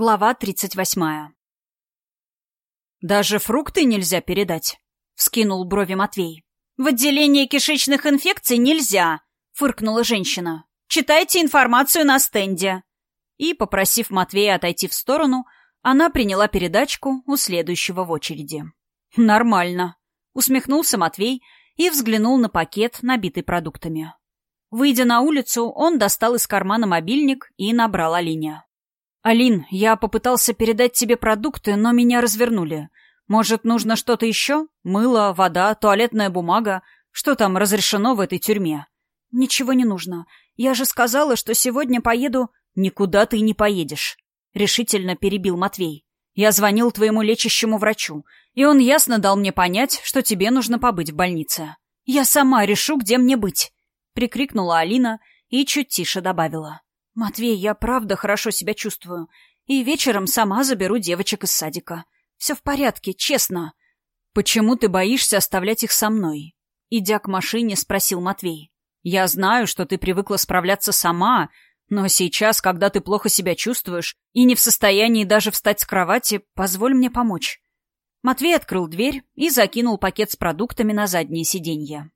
Глава тридцать восьмая. «Даже фрукты нельзя передать?» — вскинул брови Матвей. «В отделение кишечных инфекций нельзя!» — фыркнула женщина. «Читайте информацию на стенде!» И, попросив Матвея отойти в сторону, она приняла передачку у следующего в очереди. «Нормально», — усмехнулся Матвей и взглянул на пакет, набитый продуктами. Выйдя на улицу, он достал из кармана мобильник и набрал Алине. «Алин, я попытался передать тебе продукты, но меня развернули. Может, нужно что-то еще? Мыло, вода, туалетная бумага? Что там разрешено в этой тюрьме?» «Ничего не нужно. Я же сказала, что сегодня поеду...» «Никуда ты не поедешь», — решительно перебил Матвей. «Я звонил твоему лечащему врачу, и он ясно дал мне понять, что тебе нужно побыть в больнице. Я сама решу, где мне быть», — прикрикнула Алина и чуть тише добавила. «Матвей, я правда хорошо себя чувствую. И вечером сама заберу девочек из садика. Все в порядке, честно». «Почему ты боишься оставлять их со мной?» Идя к машине, спросил Матвей. «Я знаю, что ты привыкла справляться сама, но сейчас, когда ты плохо себя чувствуешь и не в состоянии даже встать с кровати, позволь мне помочь». Матвей открыл дверь и закинул пакет с продуктами на заднее сиденье.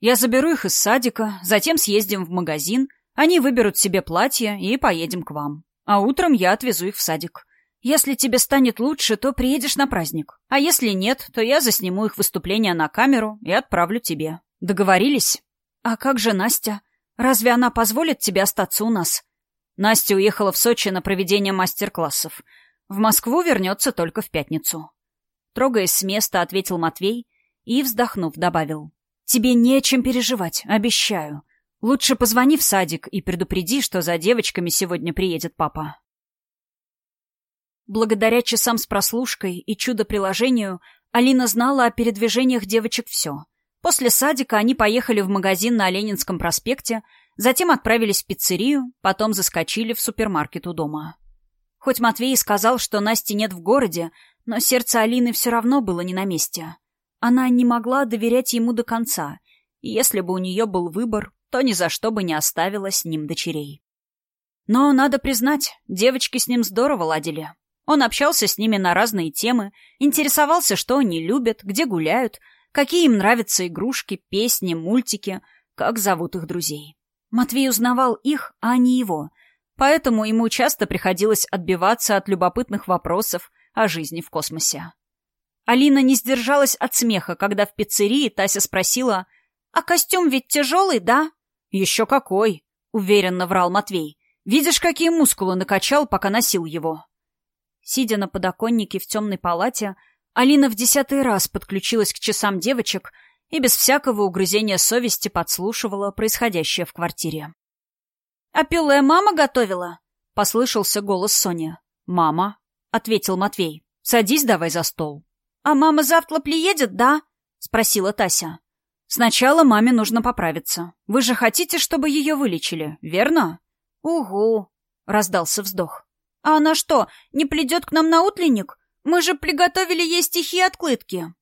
«Я заберу их из садика, затем съездим в магазин», они выберут себе платье и поедем к вам. А утром я отвезу их в садик. Если тебе станет лучше, то приедешь на праздник. А если нет, то я засниму их выступление на камеру и отправлю тебе. Договорились? А как же Настя? Разве она позволит тебе остаться у нас? Настя уехала в Сочи на проведение мастер-классов. В Москву вернется только в пятницу. Трогаясь с места, ответил Матвей и, вздохнув, добавил. Тебе не о чем переживать, обещаю. Лучше позвони в садик и предупреди, что за девочками сегодня приедет папа. Благодаря часам с прослушкой и чудо-приложению Алина знала о передвижениях девочек все. После садика они поехали в магазин на Ленинском проспекте, затем отправились в пиццерию, потом заскочили в супермаркет у дома. Хоть Матвей сказал, что Насти нет в городе, но сердце Алины все равно было не на месте. Она не могла доверять ему до конца, и если бы у нее был выбор, то ни за что бы не оставила с ним дочерей. Но, надо признать, девочки с ним здорово ладили. Он общался с ними на разные темы, интересовался, что они любят, где гуляют, какие им нравятся игрушки, песни, мультики, как зовут их друзей. Матвей узнавал их, а не его, поэтому ему часто приходилось отбиваться от любопытных вопросов о жизни в космосе. Алина не сдержалась от смеха, когда в пиццерии Тася спросила, «А костюм ведь тяжелый, да?» «Еще какой!» — уверенно врал Матвей. «Видишь, какие мускулы накачал, пока носил его!» Сидя на подоконнике в темной палате, Алина в десятый раз подключилась к часам девочек и без всякого угрызения совести подслушивала происходящее в квартире. «А пюре мама готовила?» — послышался голос Сони. «Мама», — ответил Матвей. «Садись давай за стол». «А мама завтра приедет, да?» — спросила Тася. Сначала маме нужно поправиться. Вы же хотите, чтобы ее вылечили, верно? Угу, раздался вздох. А она что, не придет к нам на утренник? Мы же приготовили ей стихи и отклытки.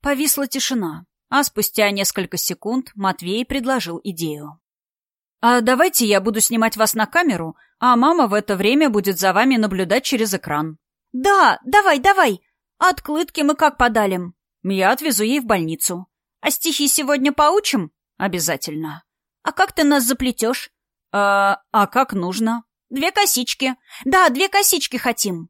Повисла тишина, а спустя несколько секунд Матвей предложил идею. «А давайте я буду снимать вас на камеру, а мама в это время будет за вами наблюдать через экран». «Да, давай, давай! Отклытки мы как подалим?» «Я отвезу ей в больницу. А стихи сегодня поучим? Обязательно. А как ты нас заплетешь? А, а как нужно? Две косички. Да, две косички хотим.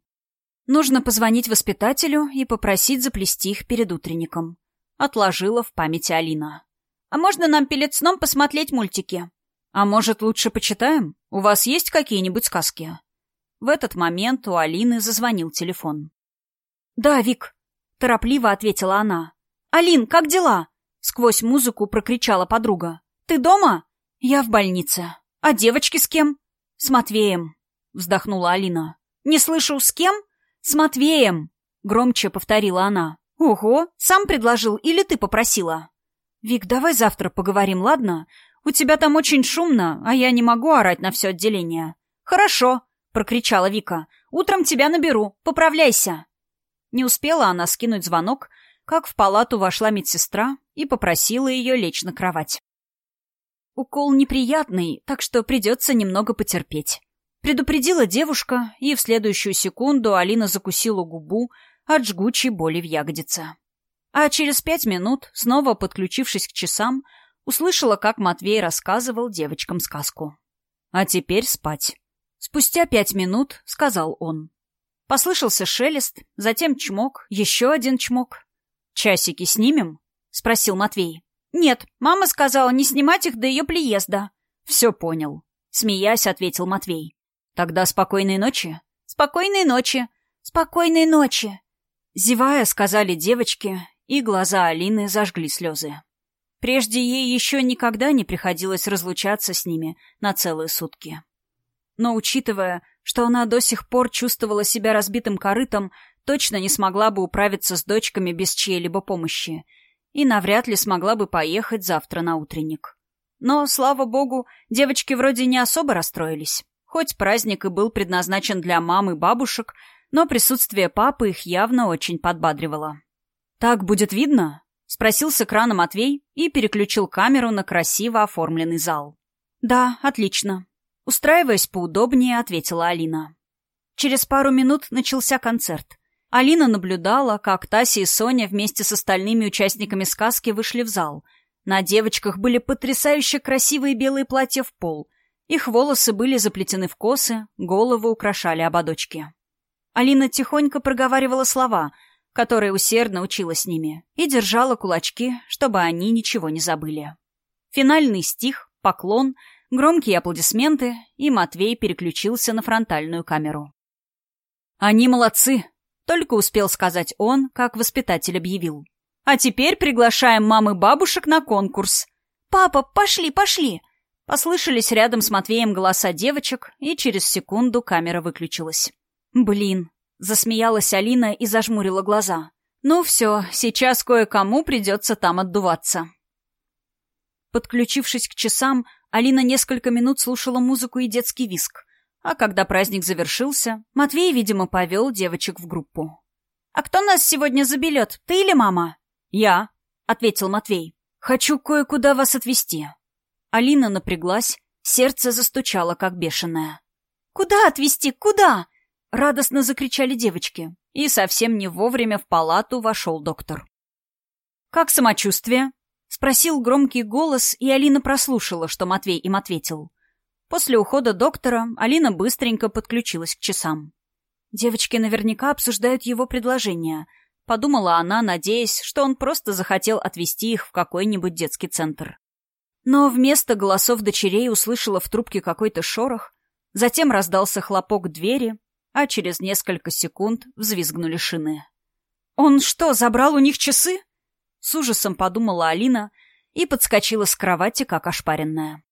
Нужно позвонить воспитателю и попросить заплести их перед утренником. Отложила в памяти Алина. А можно нам перед сном посмотреть мультики? А может, лучше почитаем? У вас есть какие-нибудь сказки? В этот момент у Алины зазвонил телефон. «Да, Вик», — торопливо ответила она. «Алин, как дела?» Сквозь музыку прокричала подруга. «Ты дома?» «Я в больнице. А девочки с кем?» «С Матвеем», — вздохнула Алина. «Не слышу, с кем?» «С Матвеем», — громче повторила она. «Ого, сам предложил или ты попросила?» «Вик, давай завтра поговорим, ладно? У тебя там очень шумно, а я не могу орать на все отделение». «Хорошо», — прокричала Вика. «Утром тебя наберу. Поправляйся». Не успела она скинуть звонок, как в палату вошла медсестра и попросила ее лечь на кровать. «Укол неприятный, так что придется немного потерпеть», Предупредила девушка, и в следующую секунду Алина закусила губу от жгучей боли в ягодице. А через пять минут, снова подключившись к часам, услышала, как Матвей рассказывал девочкам сказку. «А теперь спать». Спустя пять минут сказал он. Послышался шелест, затем чмок, еще один чмок. «Часики снимем?» — спросил Матвей. «Нет, мама сказала не снимать их до ее приезда». «Все понял», — смеясь, ответил Матвей. «Тогда спокойной ночи». «Спокойной ночи». «Спокойной ночи». Зевая, сказали девочки, и глаза Алины зажгли слезы. Прежде ей еще никогда не приходилось разлучаться с ними на целые сутки. Но, учитывая, что она до сих пор чувствовала себя разбитым корытом, точно не смогла бы управиться с дочками без чьей-либо помощи и навряд ли смогла бы поехать завтра на утренник. Но, слава богу, девочки вроде не особо расстроились. Хоть праздник и был предназначен для мам и бабушек, но присутствие папы их явно очень подбадривало. «Так будет видно?» — спросил с экрана Матвей и переключил камеру на красиво оформленный зал. «Да, отлично», Устраиваясь поудобнее, ответила Алина. Через пару минут начался концерт. Алина наблюдала, как Тася и Соня вместе с остальными участниками сказки вышли в зал. На девочках были потрясающе красивые белые платья в пол. Их волосы были заплетены в косы, головы украшали ободочки. Алина тихонько проговаривала слова, которые усердно учила с ними, и держала кулачки, чтобы они ничего не забыли. Финальный стих, поклон — Громкие аплодисменты, и Матвей переключился на фронтальную камеру. «Они молодцы!» — только успел сказать он, как воспитатель объявил. «А теперь приглашаем мамы бабушек на конкурс». «Папа, пошли, пошли!» Послышались рядом с Матвеем голоса девочек, и через секунду камера выключилась. «Блин!» — засмеялась Алина и зажмурила глаза. «Ну все, сейчас кое-кому придется там отдуваться». Подключившись к часам, Алина несколько минут слушала музыку и детский виск. А когда праздник завершился, Матвей, видимо, повел девочек в группу. «А кто нас сегодня забелет, ты или мама?» «Я», — ответил Матвей. «Хочу кое-куда вас отвезти». Алина напряглась, сердце застучало, как бешеное. «Куда отвезти? Куда?» — радостно закричали девочки. И совсем не вовремя в палату вошел доктор. «Как самочувствие?» Спросил громкий голос, и Алина прослушала, что Матвей им ответил. После ухода доктора Алина быстренько подключилась к часам. Девочки наверняка обсуждают его предложение. Подумала она, надеясь, что он просто захотел отвезти их в какой-нибудь детский центр. Но вместо голосов дочерей услышала в трубке какой-то шорох, затем раздался хлопок двери, а через несколько секунд взвизгнули шины. «Он что, забрал у них часы?» С ужасом подумала Алина и подскочила с кровати, как ошпаренная.